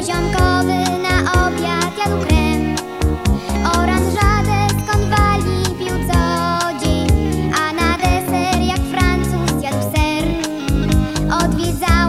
Poziomkowy na obiad jadł krem Oranżadę z konwali pił co dzień A na deser jak Francuz jadł ser. Odwiedzał